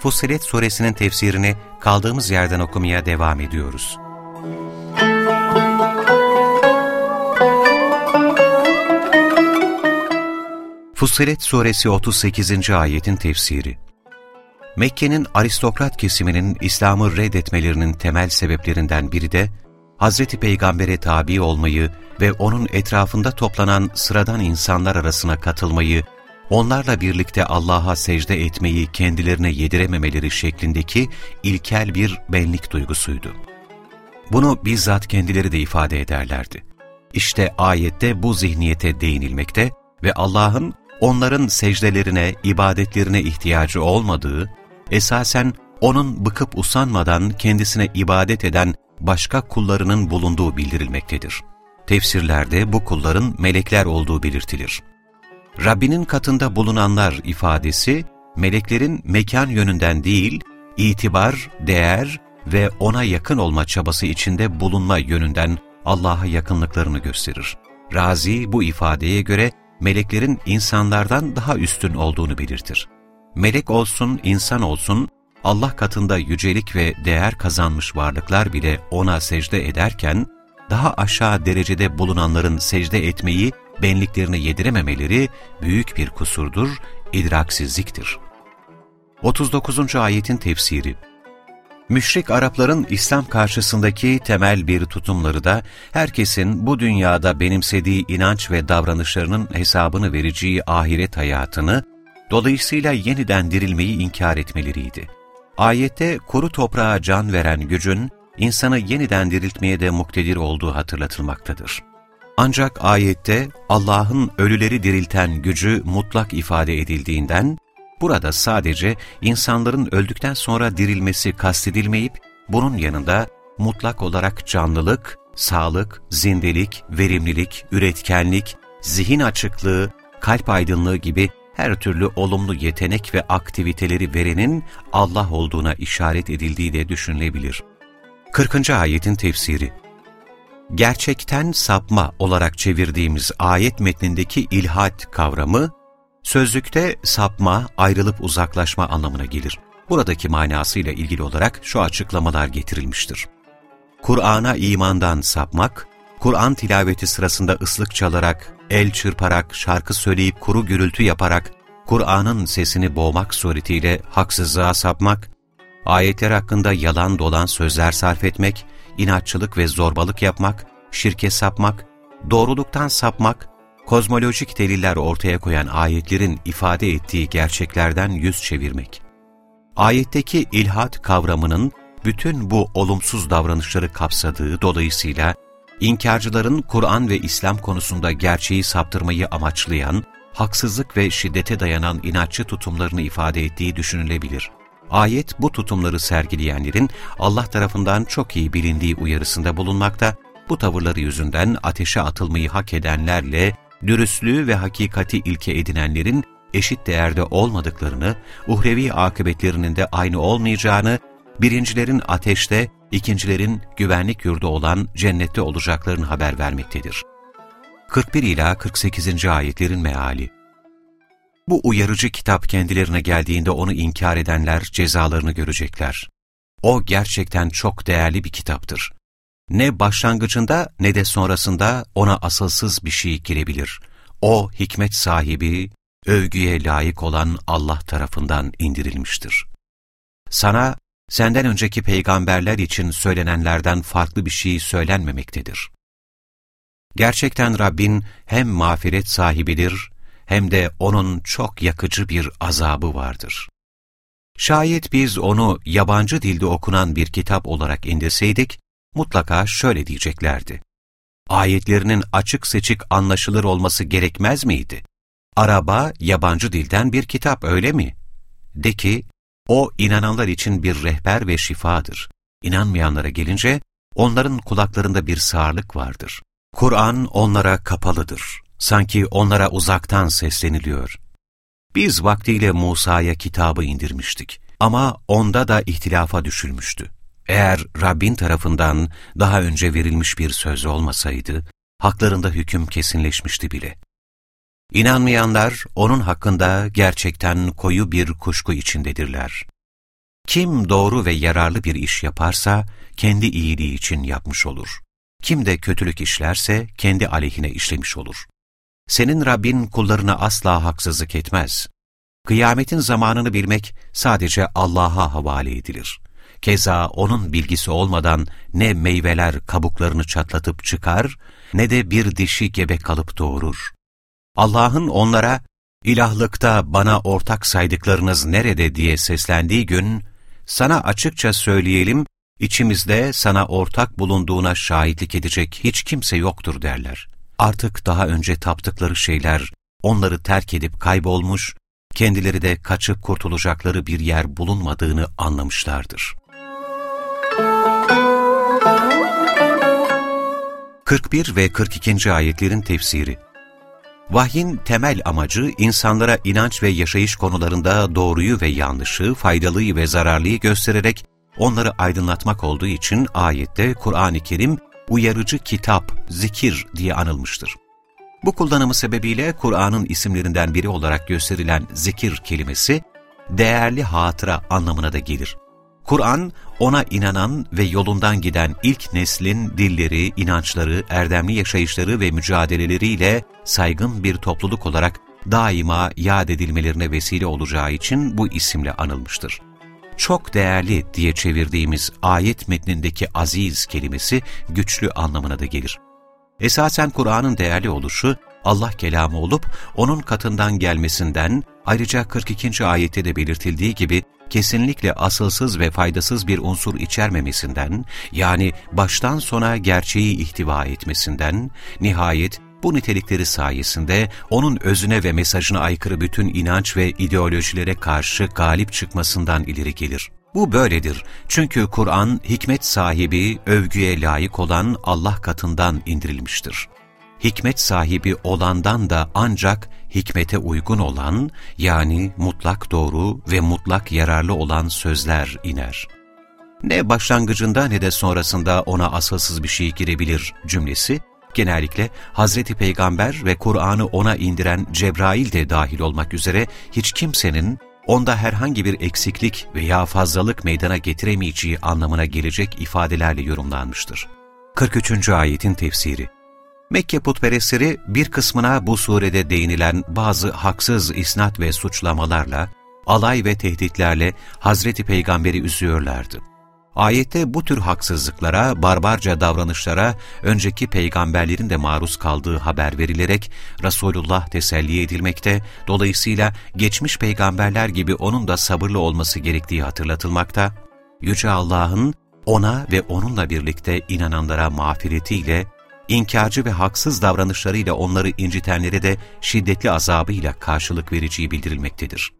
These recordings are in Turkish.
Fussilet Suresinin tefsirini kaldığımız yerden okumaya devam ediyoruz. Fussilet Suresi 38. ayetin tefsiri Mekke'nin aristokrat kesiminin İslam'ı reddetmelerinin temel sebeplerinden biri de Hazreti Peygamber'e tabi olmayı ve onun etrafında toplanan sıradan insanlar arasına katılmayı, onlarla birlikte Allah'a secde etmeyi kendilerine yedirememeleri şeklindeki ilkel bir benlik duygusuydu. Bunu bizzat kendileri de ifade ederlerdi. İşte ayette bu zihniyete değinilmekte ve Allah'ın onların secdelerine, ibadetlerine ihtiyacı olmadığı, esasen O'nun bıkıp usanmadan kendisine ibadet eden başka kullarının bulunduğu bildirilmektedir. Tefsirlerde bu kulların melekler olduğu belirtilir. Rabbinin katında bulunanlar ifadesi, meleklerin mekan yönünden değil, itibar, değer ve ona yakın olma çabası içinde bulunma yönünden Allah'a yakınlıklarını gösterir. Razi bu ifadeye göre meleklerin insanlardan daha üstün olduğunu belirtir. Melek olsun, insan olsun, Allah katında yücelik ve değer kazanmış varlıklar bile ona secde ederken, daha aşağı derecede bulunanların secde etmeyi benliklerine yedirememeleri büyük bir kusurdur, idraksizliktir. 39. Ayetin Tefsiri Müşrik Arapların İslam karşısındaki temel bir tutumları da herkesin bu dünyada benimsediği inanç ve davranışlarının hesabını vereceği ahiret hayatını, dolayısıyla yeniden dirilmeyi inkar etmeleriydi. Ayette kuru toprağa can veren gücün, insanı yeniden diriltmeye de muktedir olduğu hatırlatılmaktadır. Ancak ayette Allah'ın ölüleri dirilten gücü mutlak ifade edildiğinden, burada sadece insanların öldükten sonra dirilmesi kastedilmeyip, bunun yanında mutlak olarak canlılık, sağlık, zindelik, verimlilik, üretkenlik, zihin açıklığı, kalp aydınlığı gibi her türlü olumlu yetenek ve aktiviteleri verenin Allah olduğuna işaret edildiği de düşünülebilir. 40. Ayetin Tefsiri Gerçekten sapma olarak çevirdiğimiz ayet metnindeki ilhat kavramı, sözlükte sapma, ayrılıp uzaklaşma anlamına gelir. Buradaki manasıyla ilgili olarak şu açıklamalar getirilmiştir. Kur'an'a imandan sapmak, Kur'an tilaveti sırasında ıslık çalarak, el çırparak, şarkı söyleyip kuru gürültü yaparak, Kur'an'ın sesini boğmak suretiyle haksızlığa sapmak, ayetler hakkında yalan dolan sözler sarf etmek, inatçılık ve zorbalık yapmak, şirke sapmak, doğruluktan sapmak, kozmolojik deliller ortaya koyan ayetlerin ifade ettiği gerçeklerden yüz çevirmek. Ayetteki ilhat kavramının bütün bu olumsuz davranışları kapsadığı dolayısıyla inkarcıların Kur'an ve İslam konusunda gerçeği saptırmayı amaçlayan, haksızlık ve şiddete dayanan inatçı tutumlarını ifade ettiği düşünülebilir. Ayet bu tutumları sergileyenlerin Allah tarafından çok iyi bilindiği uyarısında bulunmakta, bu tavırları yüzünden ateşe atılmayı hak edenlerle dürüstlüğü ve hakikati ilke edinenlerin eşit değerde olmadıklarını, uhrevi akıbetlerinin de aynı olmayacağını, birincilerin ateşte, ikincilerin güvenlik yurdu olan cennette olacaklarını haber vermektedir. 41 ila 48. ayetlerin meali Bu uyarıcı kitap kendilerine geldiğinde onu inkar edenler cezalarını görecekler. O gerçekten çok değerli bir kitaptır. Ne başlangıcında ne de sonrasında ona asılsız bir şey girebilir. O hikmet sahibi, övgüye layık olan Allah tarafından indirilmiştir. Sana senden önceki peygamberler için söylenenlerden farklı bir şey söylenmemektedir. Gerçekten Rabbin hem mağfiret sahibidir hem de O'nun çok yakıcı bir azabı vardır. Şayet biz onu yabancı dilde okunan bir kitap olarak indirseydik, mutlaka şöyle diyeceklerdi. Ayetlerinin açık seçik anlaşılır olması gerekmez miydi? Araba yabancı dilden bir kitap öyle mi? De ki, O, inananlar için bir rehber ve şifadır. İnanmayanlara gelince, onların kulaklarında bir sağırlık vardır. Kur'an onlara kapalıdır. Sanki onlara uzaktan sesleniliyor. Biz vaktiyle Musa'ya kitabı indirmiştik. Ama onda da ihtilafa düşülmüştü. Eğer Rabbin tarafından daha önce verilmiş bir söz olmasaydı, haklarında hüküm kesinleşmişti bile. İnanmayanlar onun hakkında gerçekten koyu bir kuşku içindedirler. Kim doğru ve yararlı bir iş yaparsa kendi iyiliği için yapmış olur. Kim de kötülük işlerse kendi aleyhine işlemiş olur. Senin Rabbin kullarına asla haksızlık etmez. Kıyametin zamanını bilmek sadece Allah'a havale edilir. Keza O'nun bilgisi olmadan ne meyveler kabuklarını çatlatıp çıkar, ne de bir dişi gebe kalıp doğurur. Allah'ın onlara, ilahlıkta bana ortak saydıklarınız nerede diye seslendiği gün, sana açıkça söyleyelim, içimizde sana ortak bulunduğuna şahitlik edecek hiç kimse yoktur derler. Artık daha önce taptıkları şeyler, onları terk edip kaybolmuş, kendileri de kaçıp kurtulacakları bir yer bulunmadığını anlamışlardır. 41 ve 42. ayetlerin tefsiri Vahyin temel amacı insanlara inanç ve yaşayış konularında doğruyu ve yanlışı, faydalıyı ve zararlıyı göstererek onları aydınlatmak olduğu için ayette Kur'an-ı Kerim uyarıcı kitap, zikir diye anılmıştır. Bu kullanımı sebebiyle Kur'an'ın isimlerinden biri olarak gösterilen zikir kelimesi, değerli hatıra anlamına da gelir. Kur'an, ona inanan ve yolundan giden ilk neslin dilleri, inançları, erdemli yaşayışları ve mücadeleleriyle saygın bir topluluk olarak daima yad edilmelerine vesile olacağı için bu isimle anılmıştır. Çok değerli diye çevirdiğimiz ayet metnindeki aziz kelimesi güçlü anlamına da gelir. Esasen Kur'an'ın değerli oluşu, Allah kelamı olup onun katından gelmesinden, ayrıca 42. ayette de belirtildiği gibi kesinlikle asılsız ve faydasız bir unsur içermemesinden, yani baştan sona gerçeği ihtiva etmesinden, nihayet bu nitelikleri sayesinde onun özüne ve mesajına aykırı bütün inanç ve ideolojilere karşı galip çıkmasından ileri gelir. Bu böyledir çünkü Kur'an hikmet sahibi, övgüye layık olan Allah katından indirilmiştir. Hikmet sahibi olandan da ancak hikmete uygun olan yani mutlak doğru ve mutlak yararlı olan sözler iner. Ne başlangıcında ne de sonrasında ona asılsız bir şey girebilir cümlesi, genellikle Hazreti Peygamber ve Kur'an'ı ona indiren Cebrail de dahil olmak üzere hiç kimsenin onda herhangi bir eksiklik veya fazlalık meydana getiremeyeceği anlamına gelecek ifadelerle yorumlanmıştır. 43. Ayetin Tefsiri Mekke putperestleri bir kısmına bu surede değinilen bazı haksız isnat ve suçlamalarla, alay ve tehditlerle Hazreti Peygamber'i üzüyorlardı. Ayette bu tür haksızlıklara, barbarca davranışlara önceki peygamberlerin de maruz kaldığı haber verilerek Resulullah teselli edilmekte, dolayısıyla geçmiş peygamberler gibi onun da sabırlı olması gerektiği hatırlatılmakta, Yüce Allah'ın ona ve onunla birlikte inananlara mağfiretiyle, inkarcı ve haksız davranışlarıyla onları incitenlere de şiddetli azabıyla karşılık vereceği bildirilmektedir.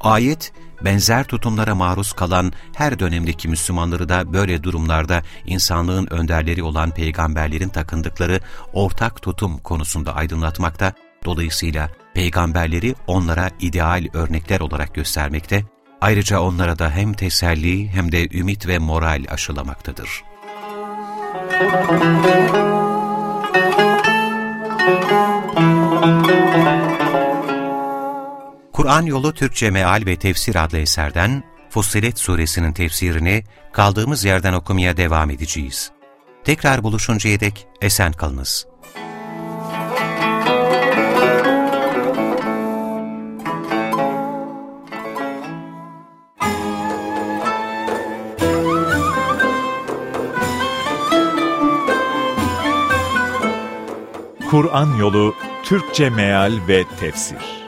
Ayet, benzer tutumlara maruz kalan her dönemdeki Müslümanları da böyle durumlarda insanlığın önderleri olan peygamberlerin takındıkları ortak tutum konusunda aydınlatmakta, dolayısıyla peygamberleri onlara ideal örnekler olarak göstermekte, ayrıca onlara da hem teselli hem de ümit ve moral aşılamaktadır. Kur'an Yolu Türkçe Meal ve Tefsir adlı eserden Fussilet Suresinin tefsirini kaldığımız yerden okumaya devam edeceğiz. Tekrar buluşuncaya dek esen kalınız. Kur'an Yolu Türkçe Meal ve Tefsir